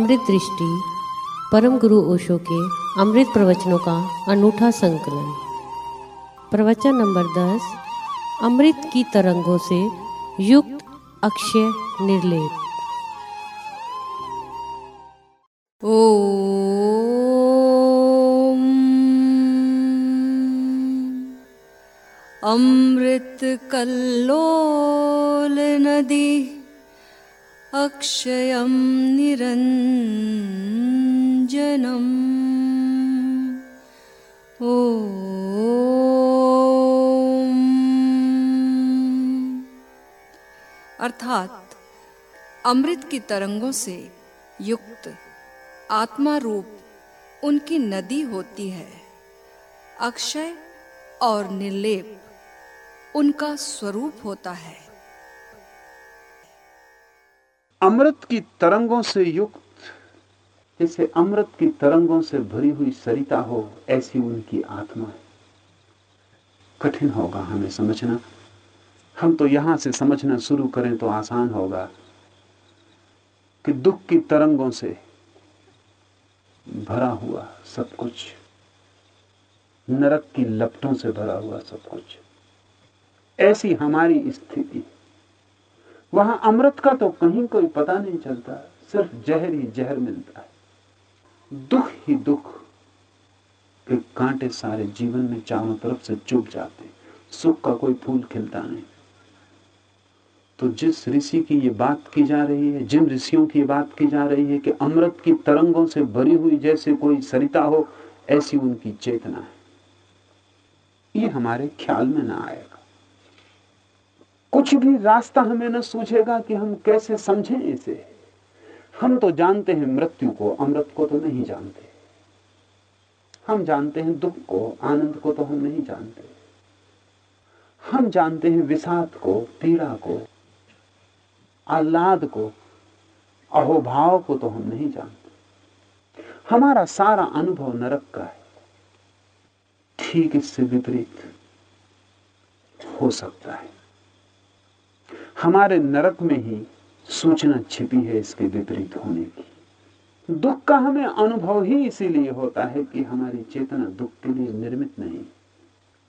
अमृत दृष्टि, परम गुरु ओशो के अमृत प्रवचनों का अनूठा संकलन। प्रवचन नंबर दस, अमृत की तरंगों से युक्त अक्षय निर्लेप। ओ अमृत कल्लोल नदी अक्षयं निरञ्जनम् अर्थात, अमृत की तरंगों से युक्त आत्मा रूप उनकी नदी होती है। अक्षय और निर्लेप उनका स्वरूप होता है। अमृत की तरंगों से युक्त, जैसे अमृत की तरंगों से भरी हुई सरिता हो, ऐसी उनकी आत्मा है। कठिन होगा हमें समझना। हम तो यहाँ से समझना शुरू करें तो आसान होगा कि दुख की तरंगों से भरा हुआ सब कुछ, नरक की लपटों से भरा हुआ सब कुछ, ऐसी हमारी स्थिति। वहाँ अमृत का तो कहीं कोई पता नहीं चलता, सिर्फ़ जहर ही जहर मिलता है। दुख ही दुख के कांटे सारे जीवन में चारों तरफ़ से चुभ जाते सुख का कोई फूल खिलता नहीं। तो जिस ऋषि की ये बात की जा रही है, जिन ऋषियों की बात की जा रही है कि अमृत की तरंगों से भरी हुई जैसे कोई सरिता हो, ऐसी उनकी चेतना है। ये हमारे ख्याल में ना आएगा कुछ भी रास्ता हमें न सूझेगा कि हम कैसे समझें इसे। हम तो जानते हैं मृत्यु को, अमृत को तो नहीं जानते। हम जानते हैं दुख को, आनंद को तो हम नहीं जानते। हम जानते हैं विषाद को, पीड़ा को, आह्लाद को, अहोभाव को तो हम नहीं जानते। हमारा सारा अनुभव नरक का है। ठीक इससे विपरीत हो सकता है। हमारे नरक में ही सूचना छिपी है इसके विपरीत होने की। दुख का हमें अनुभव ही इसीलिए होता है कि हमारी चेतना दुख के लिए निर्मित नहीं।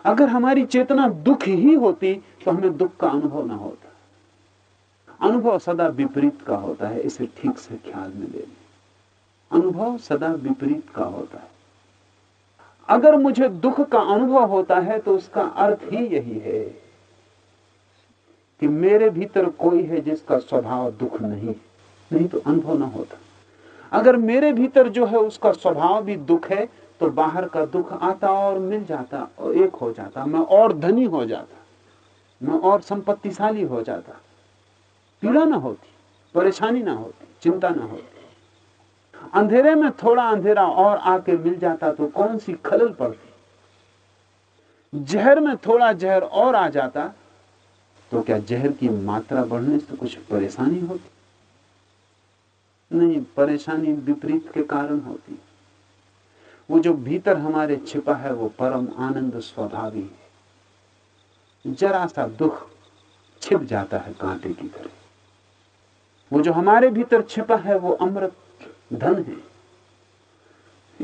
अगर हमारी चेतना दुख ही होती तो हमें दुख का अनुभव ना होता। अनुभव सदा विपरीत का होता है, इसे ठीक से ख्याल में ले अनुभव सदा विपरीत का होता है। अगर मुझे दुख का अनुभव होता है तो उसका अर्थ ही यही है कि मेरे भीतर कोई है जिसका स्वभाव दुख नहीं नहीं तो अनुभव ना होता। अगर मेरे भीतर जो है उसका स्वभाव भी दुख है तो बाहर का दुख आता और मिल जाता और एक हो जाता। मैं और धनी हो जाता। मैं और संपत्तिशाली हो जाता। पीड़ा ना होती, परेशानी ना होती, चिंता ना होती। अंधेरे में थोड़ा अंधेरा और आके मिल जाता तो कौन सी खलल पड़ती? जहर में थोड़ा जहर और आ जाता तो क्या जहर की मात्रा बढ़ने से कुछ परेशानी होती? नहीं, परेशानी विपरीत के कारण होती। वो जो भीतर हमारे छिपा है, वो परम आनंद स्वभावी है। जरा सा दुख छिप जाता है कांटे की तरह। वो जो हमारे भीतर छिपा है, वो अमृत धन है।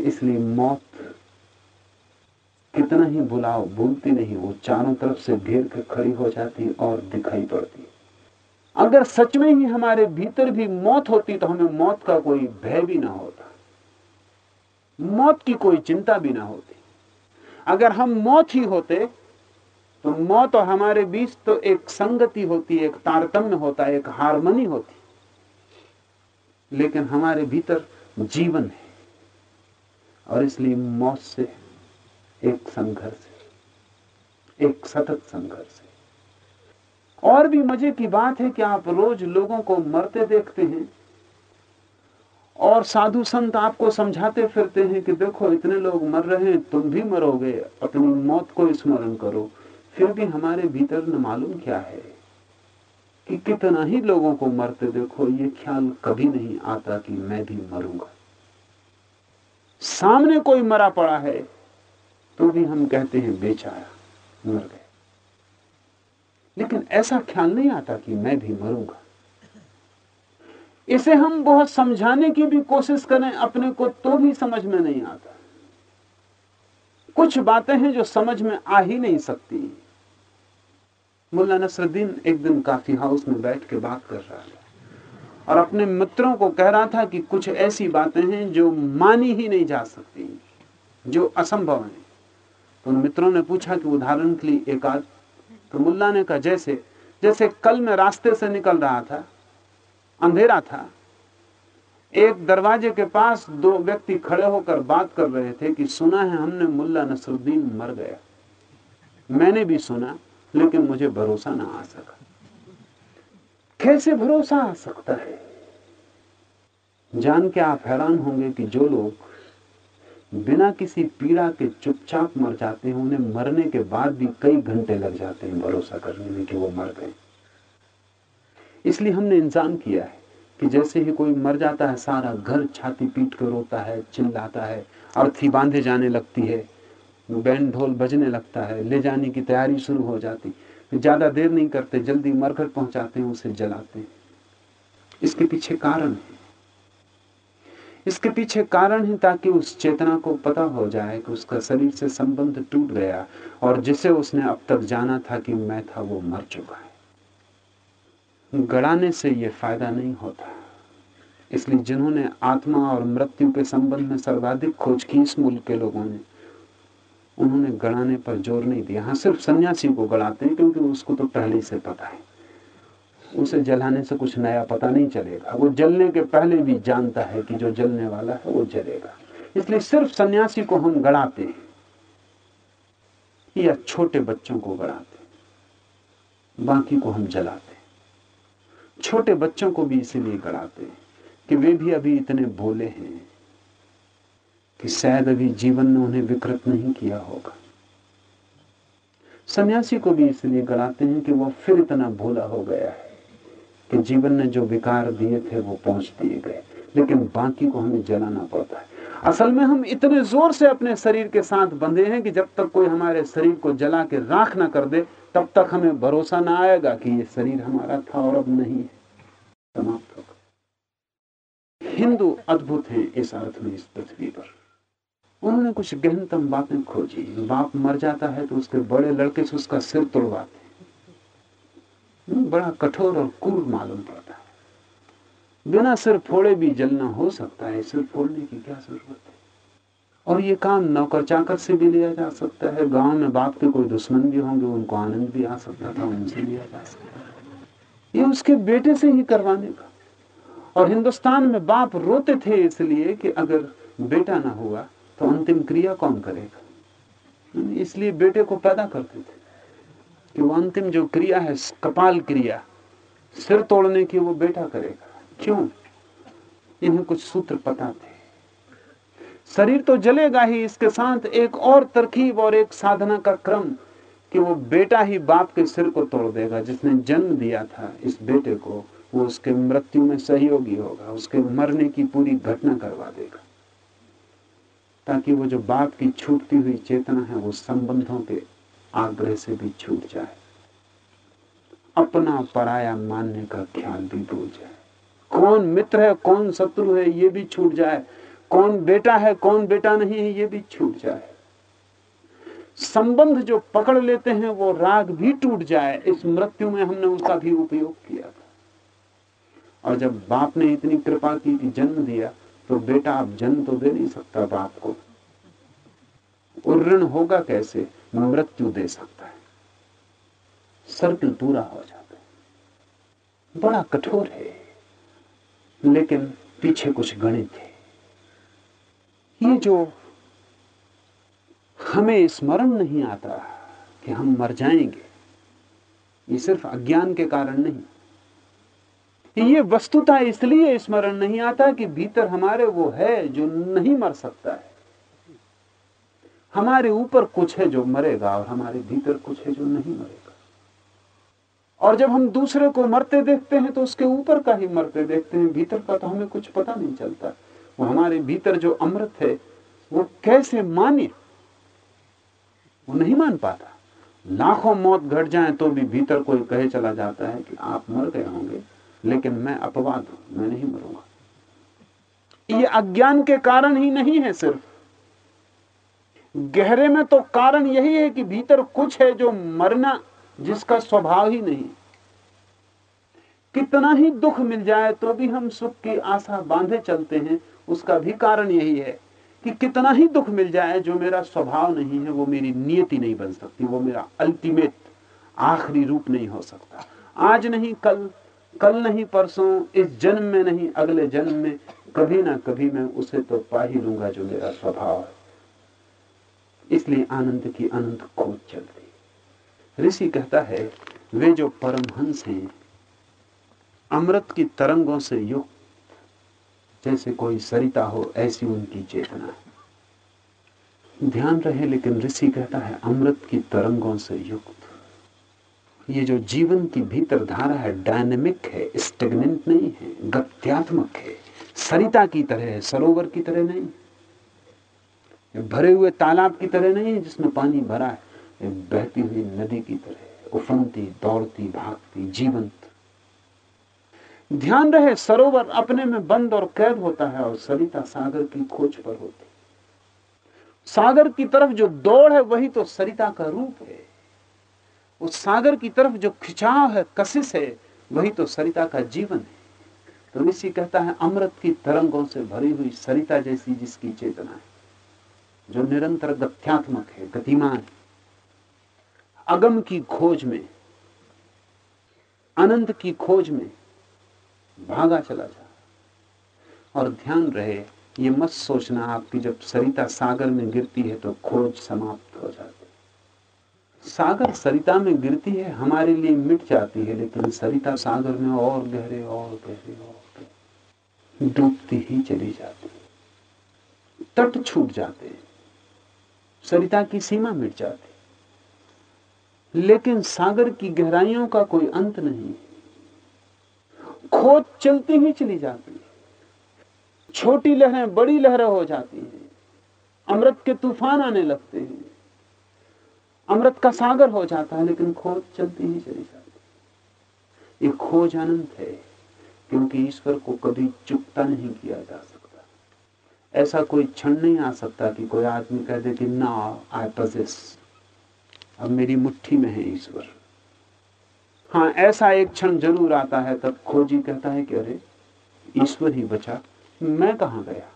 इसलिए मौत कितना ही बुलाओ भूलती नहीं, वो चारों तरफ़ से घेर कर खड़ी हो जाती और दिखाई पड़ती। अगर सच में ही हमारे भीतर भी मौत होती तो हमें मौत का कोई भय भी ना होता। मौत की कोई चिंता भी ना होती। अगर हम मौत ही होते तो मौत और हमारे बीच तो एक संगति होती, एक तारतम्य होता, एक हारमोनी होती। लेकिन हमारे भीतर जीवन है, और इसलिए मौत से एक संघर्ष है, एक सतत संघर्ष है। और भी मज़े की बात है कि आप रोज लोगों को मरते देखते हैं और साधु संत आपको समझाते फिरते हैं कि देखो, इतने लोग मर रहे हैं, तुम भी मरोगे, अपनी मौत को स्मरण करो। फिर भी हमारे भीतर न मालूम क्या है कि कितना ही लोगों को मरते देखो, ये ख्याल कभी नहीं आता कि मैं भी मरूँगा। सामने कोई मरा पड़ा है तो भी हम कहते हैं, बेचारा मर गए लेकिन ऐसा ख्याल नहीं आता कि मैं भी मरूँगा। इसे हम बहुत समझाने की भी कोशिश करें, अपने को तो भी समझ में नहीं आता। कुछ बातें हैं जो समझ में आ ही नहीं सकती। मुल्ला नसरुद्दीन एक दिन काफ़ी हाउस में बैठ के बात कर रहा था और अपने मित्रों को कह रहा था कि कुछ ऐसी बातें हैं जो मानी ही नहीं जा सकती, जो असंभव है। उन मित्रों ने पूछा कि उदाहरण के लिए एक आध तो मुल्ला ने कहा, जैसे जैसे कल मैं रास्ते से निकल रहा था, अंधेरा था, एक दरवाजे के पास दो व्यक्ति खड़े होकर बात कर रहे थे कि सुना है हमने मुल्ला नसरुद्दीन मर गया। मैंने भी सुना, लेकिन मुझे भरोसा ना आ सका। कैसे भरोसा आ सकता है? जान के आप हैरान होंगे कि जो लोग बिना किसी पीड़ा के चुपचाप मर जाते हैं, उन्हें मरने के बाद भी कई घंटे लग जाते हैं भरोसा करने में कि वो मर गए। इसलिए हमने इंतज़ाम किया है कि जैसे ही कोई मर जाता है, सारा घर छाती पीट कर रोता है, चिल्लाता है अर्थी बांधे जाने लगती है बैंड ढोल बजने लगता है, ले जाने की तैयारी शुरू हो जाती। ज़्यादा देर नहीं करते, जल्दी मरकर पहुंचाते हैं, उसे जलाते हैं। इसके पीछे कारण है। इसके पीछे कारण है ताकि उस चेतना को पता हो जाए कि उसका शरीर से संबंध टूट गया और जिसे उसने अब तक जाना था कि मैं था, वो मर चुका है। गड़ाने से ये फ़ायदा नहीं होता। इसलिए जिन्होंने आत्मा और मृत्यु के संबंध में सर्वाधिक खोज की, इस मुल्क के लोगों ने, उन्होंने गड़ाने पर ज़ोर नहीं दिया। हाँ सिर्फ़ सन्यासी को गड़ाते हैं, क्योंकि उसको तो पहले से पता है। उसे जलाने से कुछ नया पता नहीं चलेगा। वो जलने के पहले भी जानता है कि जो जलने वाला है, वो जलेगा। इसलिए सिर्फ़ सन्यासी को हम गड़ाते हैं या छोटे बच्चों को गड़ाते बाकी को हम जलाते छोटे बच्चों को भी इसीलिए गड़ाते हैं कि वे भी अभी इतने भोले हैं कि शायद अभी जीवन ने उन्हें विकृत नहीं किया होगा। सन्यासी को भी इसलिए गड़ाते हैं कि वह फिर इतना भोला हो गया है। कि जीवन ने जो विकार दिए थे, वो पहुँच दिए गए। लेकिन बाकी को हमें जलाना पड़ता है। असल में हम इतने ज़ोर से अपने शरीर के साथ बंधे हैं कि जब तक कोई हमारे शरीर को जला के राख ना कर दे, तब तक हमें भरोसा ना आएगा कि ये शरीर हमारा था और अब नहीं है। समाप्त होगा हिंदू अद्भुत हैं इस अर्थ में, इस पृथ्वी पर। उन्होंने कुछ गहनतम बातें खोजी। बाप मर जाता है तो उसके बड़े लड़के से उसका सिर तोड़वाते बड़ा कठोर और क्रूर मालूम पड़ता है। बिना सिर फोड़े भी जलना हो सकता है, सिर फोड़ने की क्या ज़रूरत है? और ये काम नौकर चाकर से भी लिया जा सकता है, गाँव में बाप के कोई दुश्मन भी होंगे, उनको आनंद भी आ सकता था, उनसे लिया जा सकता है ये उसके बेटे से ही करवाने का। और हिंदुस्तान में बाप रोते थे इसलिए कि अगर बेटा ना हुआ तो अंतिम क्रिया कौन करेगा? इसलिए बेटे को पैदा करते थे। कि वो अंतिम जो क्रिया है, कपाल क्रिया, सिर तोड़ने की वो बेटा करेगा। क्यों? इन्हें कुछ सूत्र पता थे। शरीर तो जलेगा ही, इसके साथ एक और तरकीब और एक साधना का क्रम कि वो बेटा ही बाप के सिर को तोड़ देगा। जिसने जन्म दिया था इस बेटे को, वो उसके मृत्यु में सहयोगी होगा, उसके मरने की पूरी घटना करवा देगा। ताकि वो जो बाप की छूटती हुई चेतना है, वो संबंधों के आग्रह से भी छूट जाए। अपना पराया मानने का ख्याल भी भूल जाए। कौन मित्र है, कौन शत्रु है, ये भी छूट जाए। कौन बेटा है, कौन बेटा नहीं है, ये भी छूट जाए। संबंध जो पकड़ लेते हैं, वो राग भी टूट जाए। इस मृत्यु में हमने उसका भी उपयोग किया था। और जब बाप ने इतनी कृपा की कि जन्म दिया तो बेटा आप जन्म तो दे नहीं सकता बाप को। ऋण होगा कैसे? मृत्यु दे सकता है। सर्कल पूरा हो जाता है। बड़ा कठोर है। लेकिन पीछे कुछ गणित है। ये जो हमें स्मरण नहीं आता कि हम मर जाएँगे, ये सिर्फ़ अज्ञान के कारण नहीं। ये वस्तुता इसलिए स्मरण नहीं आता कि भीतर हमारे वो है जो नहीं मर सकता है। हमारे ऊपर कुछ है जो मरेगा और हमारे भीतर कुछ है जो नहीं मरेगा। और जब हम दूसरे को मरते देखते हैं तो उसके ऊपर का ही मरते देखते हैं, भीतर का तो हमें कुछ पता नहीं चलता। वो हमारे भीतर जो अमृत है, वो कैसे माने? वो नहीं मान पाता। लाखों मौत घट जाए तो भी भीतर कोई कहे चला जाता है कि आप मर गए होंगे, लेकिन मैं अपवाद हूँ, मैं नहीं मरूँगा। ये अज्ञान के कारण ही नहीं है सिर्फ़। गहरे में तो कारण यही है कि भीतर कुछ है जो मरना जिसका स्वभाव ही नहीं। कितना ही दुख मिल जाए तो भी हम सुख की आशा बांधे चलते हैं। उसका भी कारण यही है कि कितना ही दुख मिल जाए जो मेरा स्वभाव नहीं है, वो मेरी नियति नहीं बन सकती, वो मेरा अल्टीमेट आखिरी रूप नहीं हो सकता। आज नहीं, कल कल नहीं, परसों, इस जन्म में नहीं, अगले जन्म में कभी ना कभी मैं उसे तो पा ही लूँगा जो मेरा स्वभाव है। इसलिए आनंद की अनंत खोज चलती ऋषि कहता है, वे जो परमहंस हैं, अमृत की तरंगों से युक्त, जैसे कोई सरिता हो, ऐसी उनकी चेतना है। ध्यान रहे, लेकिन ऋषि कहता है, अमृत की तरंगों से युक्त। ये जो जीवन की भीतर धारा है डायनेमिक है स्टेगनेंट नहीं है, गत्यात्मक है। सरिता की तरह है, सरोवर की तरह नहीं। भरे हुए तालाब की तरह नहीं है जिसमें पानी भरा है। बहती हुई नदी की तरह उफनती, दौड़ती, भागती, जीवंत। ध्यान रहे, सरोवर अपने में बंद और कैद होता है और सरिता सागर की खोज पर होती सागर की तरफ़ जो दौड़ है, वही तो सरिता का रूप है। उस सागर की तरफ़ जो खिंचाव है, कशिश है, वही तो सरिता का जीवन है। तो ऋषि कहता है, अमृत की तरंगों से भरी हुई सरिता जैसी जिसकी चेतना है। जो निरंतर गत्यात्मक है, गतिमान अगम की खोज में, अनंत की खोज में भागा चला जा। और ध्यान रहे, ये मत सोचना आपकी जब सरिता सागर में गिरती है तो खोज समाप्त हो जाती सागर सरिता में गिरती है, हमारे लिए मिट जाती है, लेकिन सरिता सागर में और गहरे और गहरे और गहरे। डूबती ही चली जाती तट छूट जाते हैं। सरिता की सीमा मिट जाती। लेकिन सागर की गहराइयों का कोई अंत नहीं। खोज चलती ही चली जाती। है छोटी लहरें बड़ी लहरें हो जाती हैं। अमृत के तूफ़ान आने लगते हैं। अमृत का सागर हो जाता है, लेकिन खोज चलती ही चली जाती। है ये खोज अनंत है, क्योंकि ईश्वर को कभी चुकता नहीं किया जा सकता। ऐसा कोई क्षण नहीं आ सकता कि कोई आदमी कह दे कि ना आई पजेस अब मेरी मुट्ठी में है ईश्वर। हाँ ऐसा एक क्षण ज़रूर आता है, तब खोजी कहता है कि अरे, ईश्वर ही बचा। मैं कहा गया?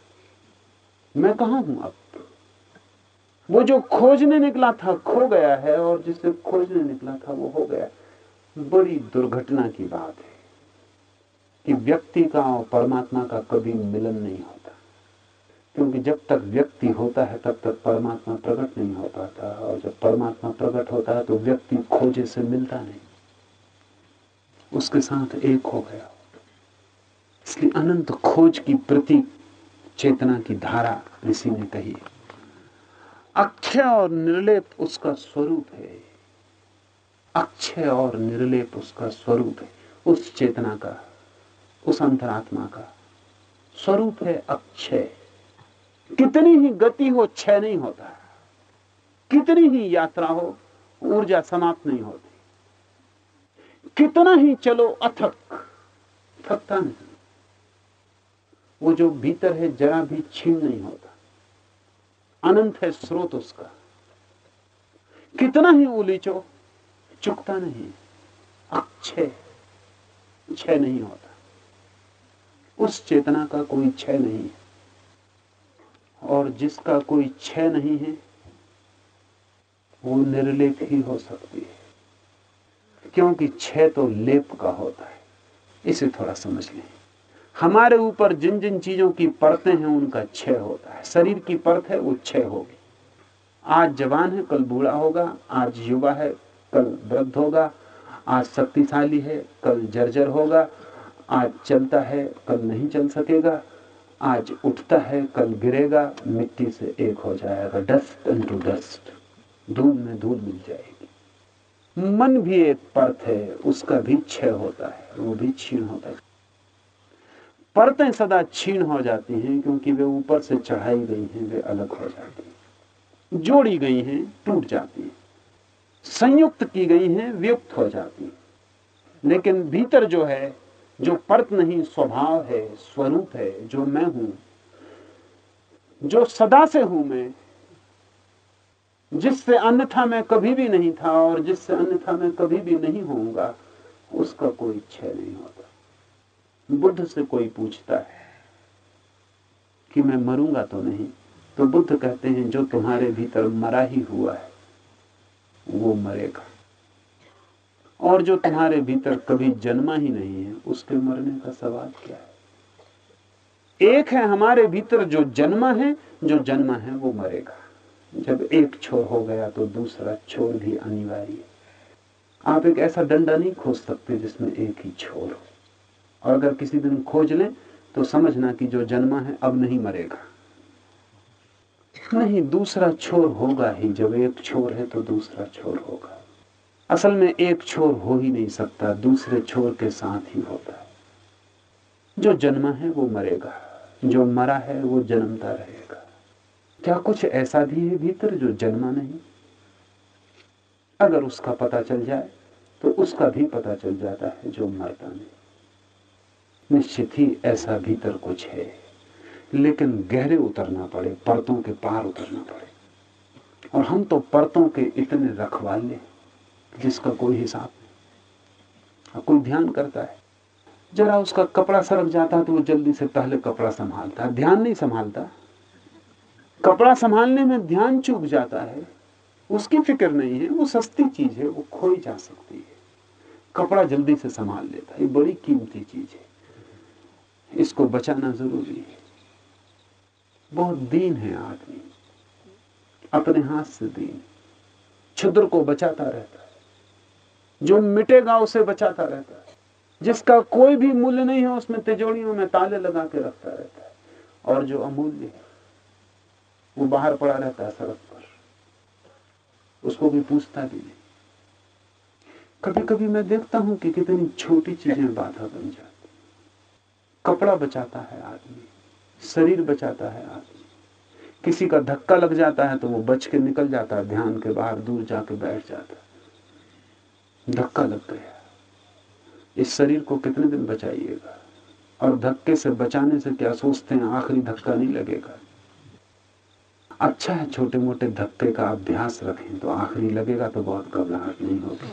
मैं कहा हूँ अब? वो जो खोजने निकला था, खो गया है, और जिसे खोजने निकला था, वो हो गया। बड़ी दुर्घटना की बात है कि व्यक्ति का और परमात्मा का कभी मिलन नहीं होता। क्योंकि जब तक व्यक्ति होता है, तब तक परमात्मा प्रकट नहीं हो पाता। और जब परमात्मा प्रकट होता है तो व्यक्ति खोजे से मिलता नहीं। उसके साथ एक हो गया। इसलिए अनंत खोज की प्रति चेतना की धारा ऋषि ने कही अक्षय और निर्लेप उसका स्वरूप है। अक्षय और निर्लेप उसका स्वरूप है। उस चेतना का, उस अंतरात्मा का स्वरूप है अक्षय। कितनी ही गति हो, क्षय नहीं होता। कितनी ही यात्रा हो, ऊर्जा समाप्त नहीं होती। कितना ही चलो अथक, थकता नहीं। वो जो भीतर है, जरा भी छीन नहीं होता। अनंत है स्रोत उसका। कितना ही उलीचो, चुकता नहीं। अक्षय, क्षय नहीं होता। उस चेतना का कोई क्षय नहीं है। और जिसका कोई क्षय नहीं है, वो निर्लेप ही हो सकती है। क्योंकि क्षय तो लेप का होता है। इसे थोड़ा समझ लें। हमारे ऊपर जिन जिन चीज़ों की परतें हैं, उनका क्षय होता है। शरीर की परत है, वो क्षय होगी। आज जवान है, कल बूढ़ा होगा। आज युवा है, कल वृद्ध होगा। आज शक्तिशाली है, कल जर्जर होगा। आज चलता है, कल नहीं चल सकेगा। आज उठता है, कल गिरेगा, मिट्टी से एक हो जाएगा डस्ट टू डस्ट धूल में धूल मिल जाएगी। मन भी एक परत है, उसका भी क्षय होता है, वो भी छीन होता है। परतें सदा छीन हो जाती हैं, क्योंकि वे ऊपर से चढ़ाई गई हैं, वे अलग हो जाती हैं। जोड़ी गई हैं, टूट जाती हैं। संयुक्त की गई हैं, व्युक्त हो जाती हैं। लेकिन भीतर जो है जो परत नहीं, स्वभाव है, स्वरूप है, जो मैं हूँ, जो सदा से हूँ मैं, जिससे अन्यथा मैं कभी भी नहीं था और जिससे अन्यथा मैं कभी भी नहीं होऊँगा, उसका कोई क्षय नहीं होता। बुद्ध से कोई पूछता है कि मैं मरूँगा तो नहीं तो बुद्ध कहते हैं, जो तुम्हारे भीतर मरा ही हुआ है, वो मरेगा। और जो तुम्हारे भीतर कभी जन्मा ही नहीं है, उसके मरने का सवाल क्या है? एक है हमारे भीतर जो जन्मा है, जो जन्मा है, वो मरेगा। जब एक छोर हो गया तो दूसरा छोर भी अनिवार्य है। आप एक ऐसा डंडा नहीं खोज सकते जिसमें एक ही छोर हो। और अगर किसी दिन खोज लें तो समझना कि जो जन्मा है, अब नहीं मरेगा। नहीं, दूसरा छोर होगा ही। जब एक छोर है तो दूसरा छोर होगा। असल में एक छोर हो ही नहीं सकता, दूसरे छोर के साथ ही होता है। जो जन्मा है वो मरेगा, जो मरा है वो जन्मता रहेगा। क्या कुछ ऐसा भी है भीतर जो जन्मा नहीं? अगर उसका पता चल जाए तो उसका भी पता चल जाता है जो मरता नहीं। निश्चित ही ऐसा भीतर कुछ है, लेकिन गहरे उतरना पड़े, परतों के पार उतरना पड़े। और हम तो परतों के इतने रखवाले जिसका कोई हिसाब नहीं। कोई ध्यान करता है। जरा उसका कपड़ा सरक जाता है तो वो जल्दी से पहले कपड़ा संभालता। है ध्यान नहीं संभालता। कपड़ा संभालने में ध्यान चूक जाता है। उसकी फ़िक्र नहीं है। वो सस्ती चीज़ है। वो खोई जा सकती है। कपड़ा जल्दी से संभाल लेता है। ये बड़ी कीमती चीज़ है। इसको बचाना ज़रूरी है। बहुत दीन है आदमी। अपने हाथ से दीन। छुद्र को बचाता रहता है। जो मिटेगा, उसे बचाता रहता है। जिसका कोई भी मूल्य नहीं है, उसमें तिजोड़ियों में ताले लगा के रखता रहता है। और जो अमूल्य है, वो बाहर पड़ा रहता है सड़क पर। उसको भी पूछता भी नहीं। कभी कभी मैं देखता हूँ कि कितनी छोटी चीज़ें बाधा बन जाती कपड़ा बचाता है आदमी, शरीर बचाता है आदमी। किसी का धक्का लग जाता है तो वो बच के निकल जाता है, ध्यान के बाहर दूर जाके बैठ जाता है। धक्का लग गया इस शरीर को कितने दिन बचाइएगा? और धक्के से बचाने से क्या सोचते हैं, आखिरी धक्का नहीं लगेगा? अच्छा है छोटे मोटे धक्के का अभ्यास रखें तो आखिरी लगेगा तो बहुत घबराहट नहीं होगी।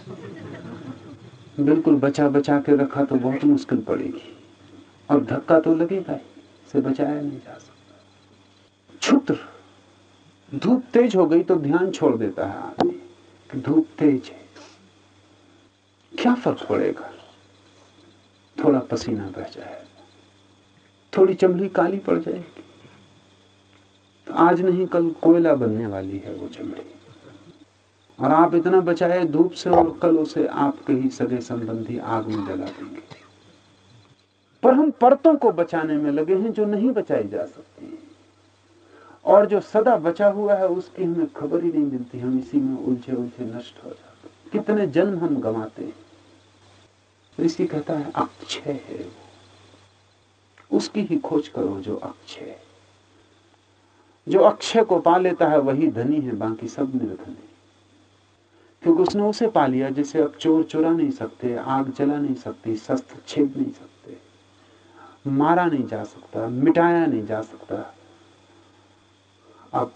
बिल्कुल बचा बचा के रखा तो बहुत मुश्किल पड़ेगी। और धक्का तो लगेगा ही, से बचाया नहीं जा सकता। क्षुद्र धूप तेज हो गई तो ध्यान छोड़ देता है आदमी। धूप तेज है। क्या फ़र्क पड़ेगा? थोड़ा पसीना बह जाए। थोड़ी चमड़ी काली पड़ जाएगी। तो आज नहीं, कल कोयला बनने वाली है वो चमड़ी। और आप इतना बचाए धूप से और कल उसे आपके ही सगे संबंधी आग में जला देंगे। पर हम परतों को बचाने में लगे हैं जो नहीं बचाई जा सकती और जो सदा बचा हुआ है, उसकी हमें खबर ही नहीं मिलती। हम इसी में उलझे उलझे नष्ट हो जाते कितने जन्म हम गंवाते हैं। ऋषि कहता है अक्षय है वो। उसकी ही खोज करो जो अक्षय है। जो अक्षय को पा लेता है, वही धनी है, बाकी सब निर्धन। है क्योंकि उसने उसे पा लिया, जिसे अब चोर चुरा नहीं सकते, आग जला नहीं सकती, शस्त्र छेद नहीं सकते, मारा नहीं जा सकता, मिटाया नहीं जा सकता। अब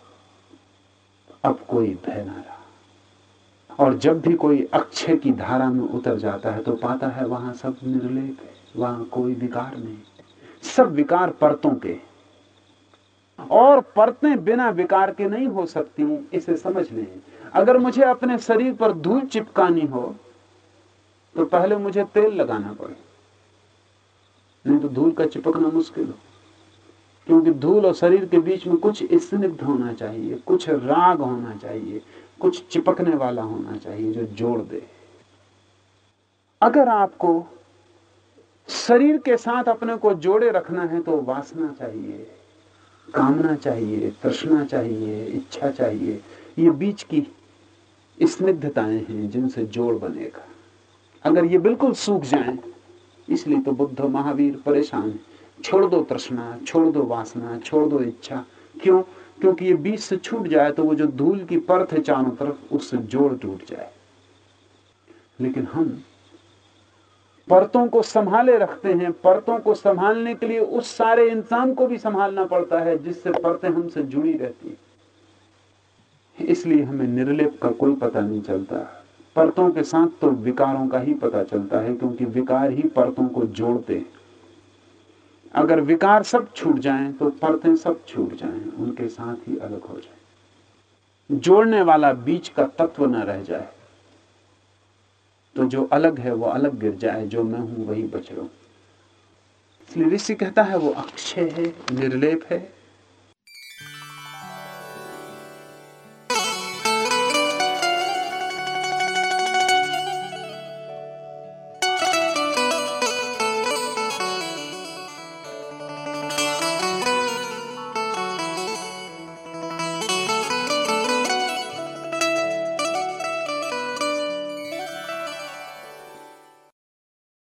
अब कोई भय ना रहा। और जब भी कोई अक्षय की धारा में उतर जाता है तो पाता है वहाँ सब निर्लेप है, वहाँ कोई विकार नहीं। सब विकार परतों के। और परतें बिना विकार के नहीं हो सकती, इसे समझ लें अगर मुझे अपने शरीर पर धूल चिपकानी हो तो पहले मुझे तेल लगाना पड़े। नहीं तो धूल का चिपकना मुश्किल हो। क्योंकि धूल और शरीर के बीच में कुछ स्निग्ध होना चाहिए, कुछ राग होना चाहिए कुछ चिपकने वाला होना चाहिए जो जोड़ दे। अगर आपको शरीर के साथ अपने को जोड़े रखना है तो वासना चाहिए, कामना चाहिए, तृष्णा चाहिए, इच्छा चाहिए, ये बीच की स्निग्धताएँ हैं जिनसे जोड़ बनेगा। अगर ये बिल्कुल सूख जाएँ, इसलिए तो बुद्ध महावीर परेशान छोड़ दो तृष्णा, छोड़ दो वासना, छोड़ दो इच्छा। क्यों? क्योंकि ये बीच से छूट जाए तो वो जो धूल की परत है चारों तरफ़, उससे जोड़ टूट जाए। लेकिन हम परतों को संभाले रखते हैं। परतों को संभालने के लिए उस सारे इंसान को भी संभालना पड़ता है, जिससे परतें हमसे जुड़ी रहती हैं। इसलिए हमें निर्लेप का कोई पता नहीं चलता। परतों के साथ तो विकारों का ही पता चलता है, क्योंकि विकार ही परतों को जोड़ते हैं। अगर विकार सब छूट जाएँ तो परतें सब छूट जाएँ, उनके साथ ही अलग हो जाए। जोड़ने वाला बीच का तत्व न रह जाए तो जो अलग है, वो अलग गिर जाए, जो मैं हूँ, वही बच रहा। हूँ इसलिए ऋषि कहता है, वो अक्षय है, निर्लेप है